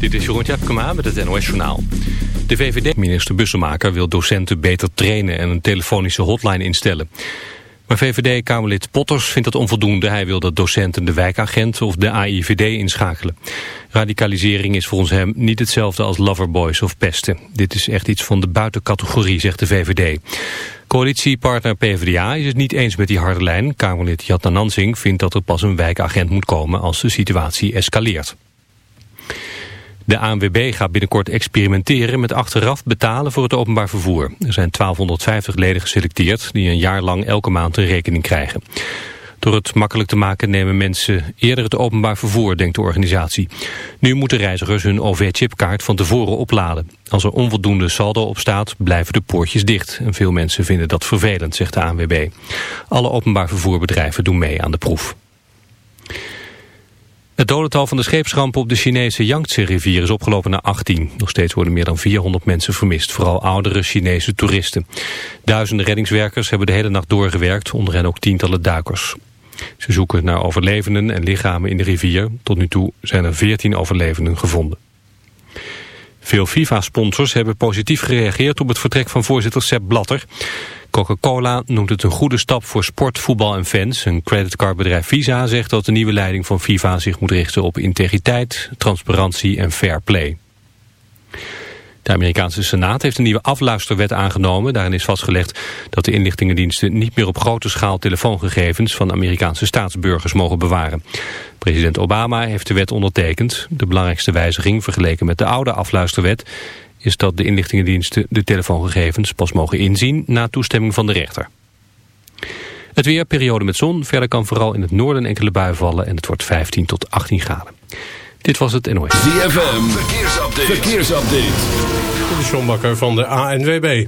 Dit is Jeroen Tjepkema met het NOS Journaal. De VVD-minister Bussemaker wil docenten beter trainen en een telefonische hotline instellen. Maar VVD-Kamerlid Potters vindt dat onvoldoende. Hij wil dat docenten de wijkagent of de AIVD inschakelen. Radicalisering is volgens hem niet hetzelfde als loverboys of pesten. Dit is echt iets van de buitencategorie, zegt de VVD. Coalitiepartner PvdA is het niet eens met die harde lijn. Kamerlid Jatna Nansing vindt dat er pas een wijkagent moet komen als de situatie escaleert. De ANWB gaat binnenkort experimenteren met achteraf betalen voor het openbaar vervoer. Er zijn 1250 leden geselecteerd die een jaar lang elke maand een rekening krijgen. Door het makkelijk te maken nemen mensen eerder het openbaar vervoer, denkt de organisatie. Nu moeten reizigers hun OV-chipkaart van tevoren opladen. Als er onvoldoende saldo op staat, blijven de poortjes dicht. En veel mensen vinden dat vervelend, zegt de ANWB. Alle openbaar vervoerbedrijven doen mee aan de proef. Het dodental van de scheepsramp op de Chinese Yangtze-rivier is opgelopen naar 18. Nog steeds worden meer dan 400 mensen vermist, vooral oudere Chinese toeristen. Duizenden reddingswerkers hebben de hele nacht doorgewerkt, onder hen ook tientallen duikers. Ze zoeken naar overlevenden en lichamen in de rivier. Tot nu toe zijn er 14 overlevenden gevonden. Veel FIFA-sponsors hebben positief gereageerd op het vertrek van voorzitter Sepp Blatter. Coca-Cola noemt het een goede stap voor sport, voetbal en fans. Een creditcardbedrijf Visa zegt dat de nieuwe leiding van FIFA zich moet richten op integriteit, transparantie en fair play. De Amerikaanse Senaat heeft een nieuwe afluisterwet aangenomen. Daarin is vastgelegd dat de inlichtingendiensten niet meer op grote schaal telefoongegevens van Amerikaanse staatsburgers mogen bewaren. President Obama heeft de wet ondertekend. De belangrijkste wijziging vergeleken met de oude afluisterwet is dat de inlichtingendiensten de telefoongegevens pas mogen inzien na toestemming van de rechter. Het weer, periode met zon. Verder kan vooral in het noorden enkele bui vallen en het wordt 15 tot 18 graden. Dit was het NOS. ZFM, verkeersupdate. verkeersupdate. De Sjombakker van de ANWB.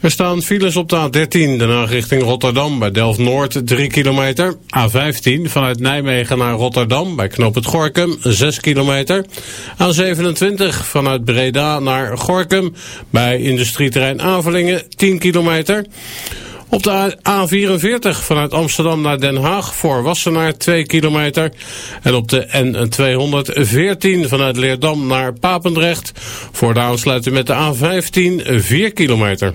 Er staan files op de A13, daarna richting Rotterdam bij Delft-Noord 3 kilometer. A15 vanuit Nijmegen naar Rotterdam bij Knoop het Gorkum 6 kilometer. A27 vanuit Breda naar Gorkum bij industrieterrein Avelingen 10 kilometer. Op de A44 vanuit Amsterdam naar Den Haag voor Wassenaar 2 kilometer. En op de N214 vanuit Leerdam naar Papendrecht voor de aansluiting met de A15 4 kilometer.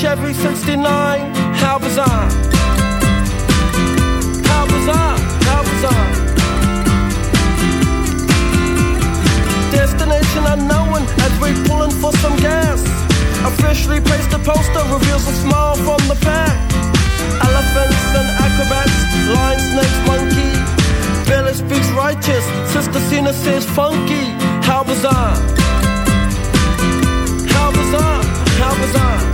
Chevy 69. How was I? How was How was Destination unknown as we're pulling for some gas. Officially placed a poster reveals a smile from the pack. Elephants and acrobats, lion, snakes, monkey. Village speaks righteous, Sister Cena says funky. How was I? How was How was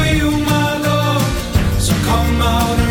out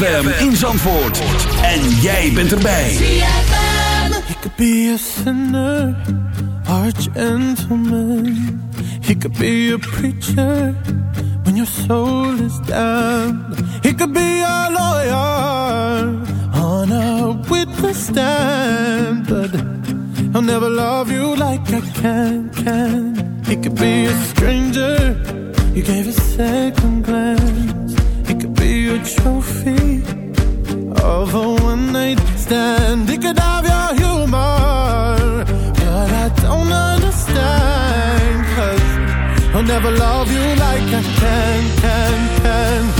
ZFM in Zandvoort. En jij bent erbij. ZFM. He could be a sinner, or a gentleman. He could be a preacher, when your soul is down. He could be a lawyer, on a witness stand. But I'll never love you like I can, can. He could be a stranger, you gave a second glance. Trophy of a one night stand. He could have your humor, but I don't understand. Cause I'll never love you like I can, can, can.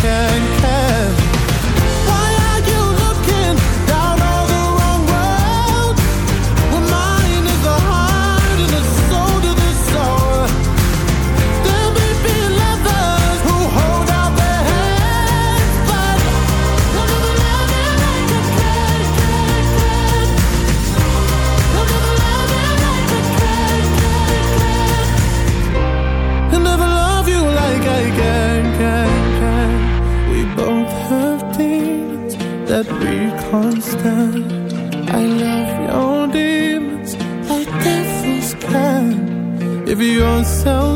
yourself.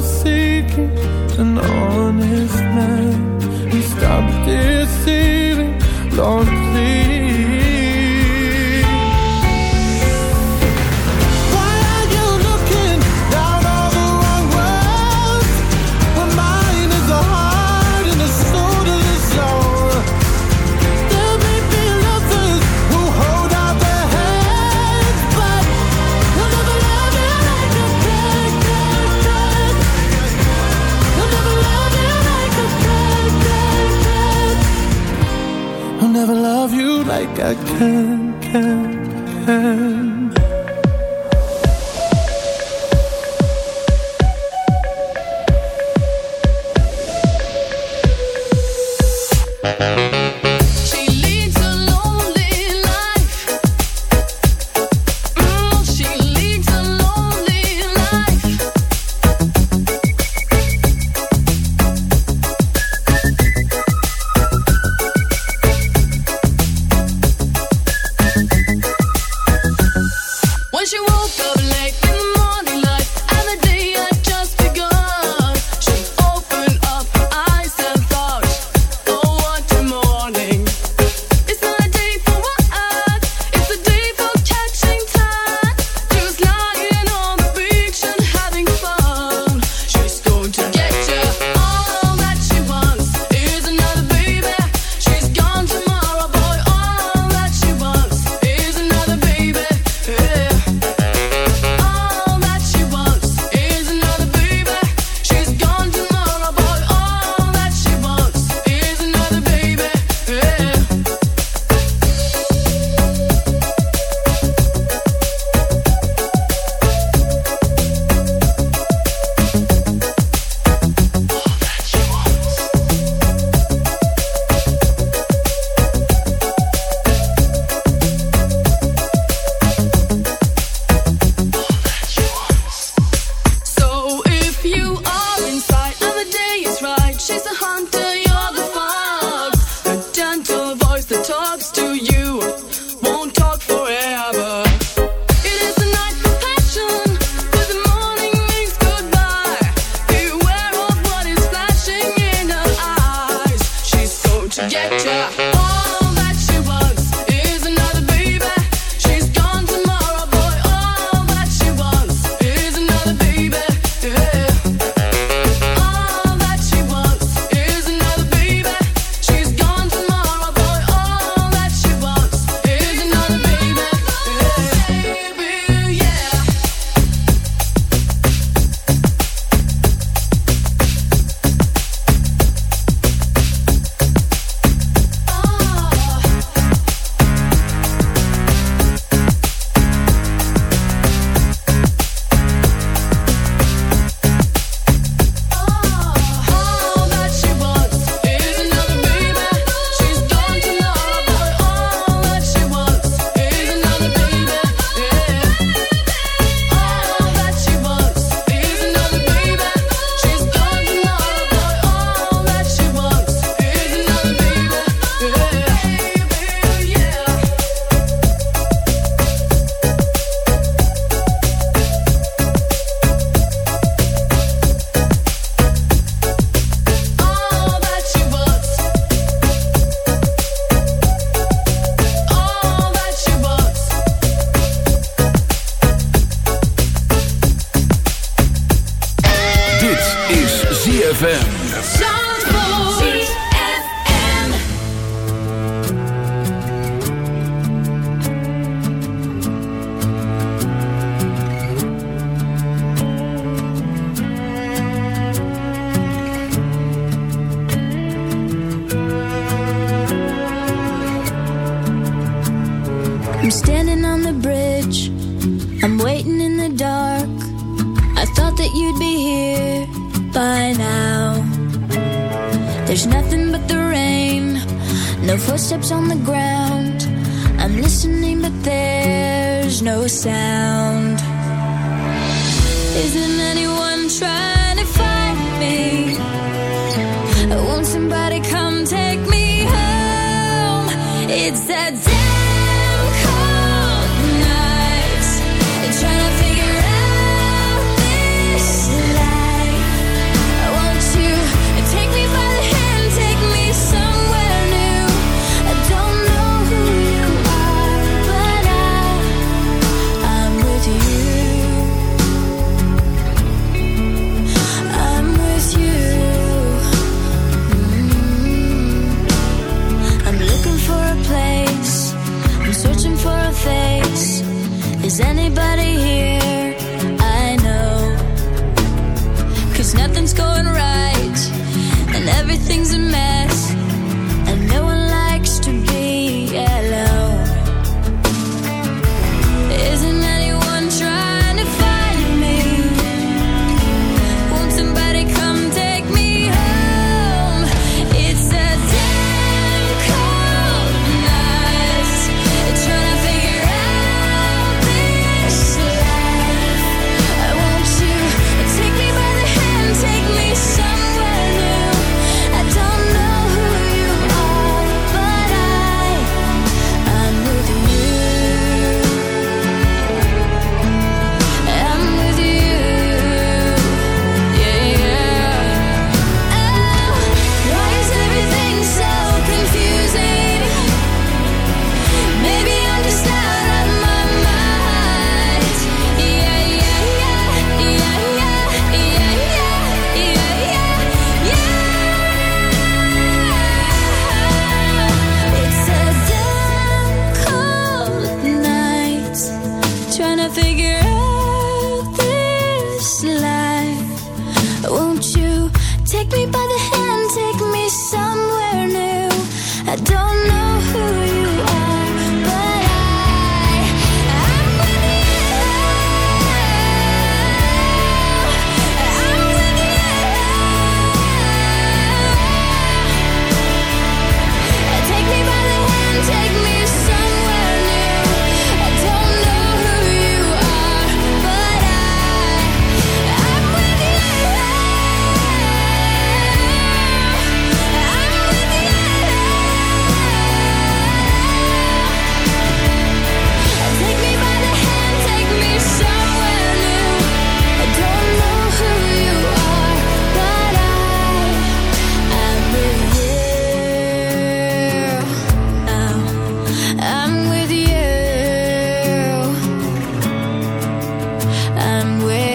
and with.